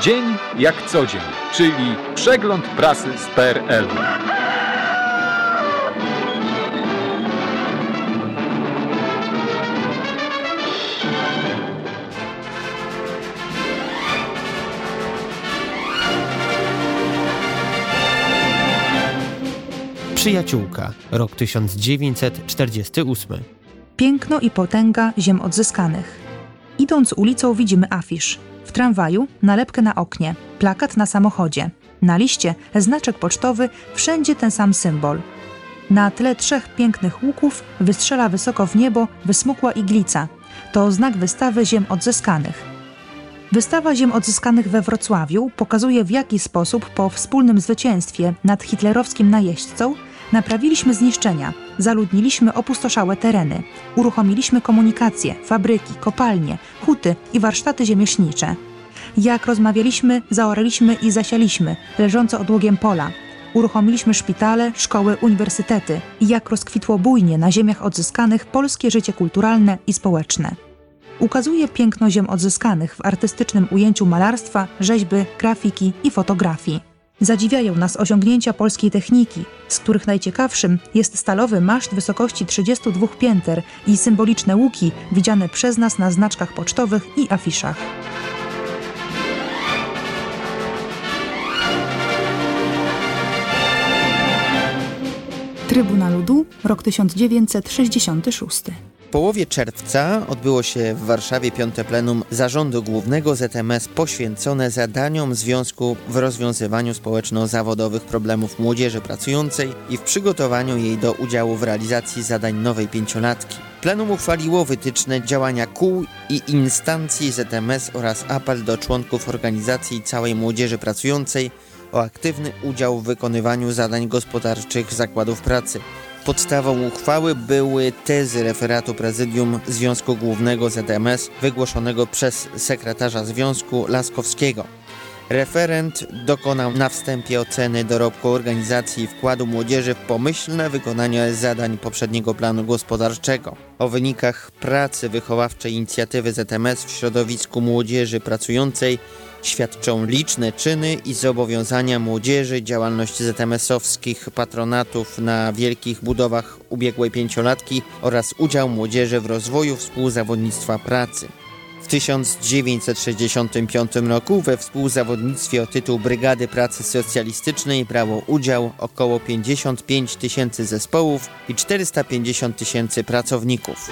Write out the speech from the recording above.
Dzień jak co dzień, czyli przegląd prasy z PRL. Przyjaciółka, rok 1948. Piękno i potęga ziem odzyskanych. Idąc ulicą widzimy afisz. W tramwaju nalepkę na oknie, plakat na samochodzie. Na liście znaczek pocztowy, wszędzie ten sam symbol. Na tle trzech pięknych łuków wystrzela wysoko w niebo wysmukła iglica. To znak wystawy ziem odzyskanych. Wystawa ziem odzyskanych we Wrocławiu pokazuje w jaki sposób po wspólnym zwycięstwie nad hitlerowskim najeźdźcą naprawiliśmy zniszczenia, zaludniliśmy opustoszałe tereny, uruchomiliśmy komunikację, fabryki, kopalnie, huty i warsztaty ziemiesznicze. Jak rozmawialiśmy, zaoraliśmy i zasialiśmy leżące odłogiem pola. Uruchomiliśmy szpitale, szkoły, uniwersytety jak rozkwitło bujnie na ziemiach odzyskanych polskie życie kulturalne i społeczne ukazuje piękno ziem odzyskanych w artystycznym ujęciu malarstwa, rzeźby, grafiki i fotografii. Zadziwiają nas osiągnięcia polskiej techniki, z których najciekawszym jest stalowy maszt wysokości 32 pięter i symboliczne łuki widziane przez nas na znaczkach pocztowych i afiszach. Trybuna Ludu, rok 1966. Połowie czerwca odbyło się w Warszawie piąte plenum Zarządu Głównego ZMS poświęcone zadaniom związku w rozwiązywaniu społeczno-zawodowych problemów młodzieży pracującej i w przygotowaniu jej do udziału w realizacji zadań nowej pięciolatki. Plenum uchwaliło wytyczne działania kół i instancji ZMS oraz apel do członków organizacji całej młodzieży pracującej o aktywny udział w wykonywaniu zadań gospodarczych zakładów pracy. Podstawą uchwały były tezy referatu Prezydium Związku Głównego ZMS wygłoszonego przez sekretarza Związku Laskowskiego. Referent dokonał na wstępie oceny dorobku organizacji i wkładu młodzieży w pomyślne wykonanie zadań poprzedniego planu gospodarczego. O wynikach pracy wychowawczej inicjatywy ZMS w środowisku młodzieży pracującej świadczą liczne czyny i zobowiązania młodzieży, działalność ZMS-owskich patronatów na wielkich budowach ubiegłej pięciolatki oraz udział młodzieży w rozwoju współzawodnictwa pracy. W 1965 roku we współzawodnictwie o tytuł Brygady Pracy Socjalistycznej brało udział około 55 tysięcy zespołów i 450 tysięcy pracowników.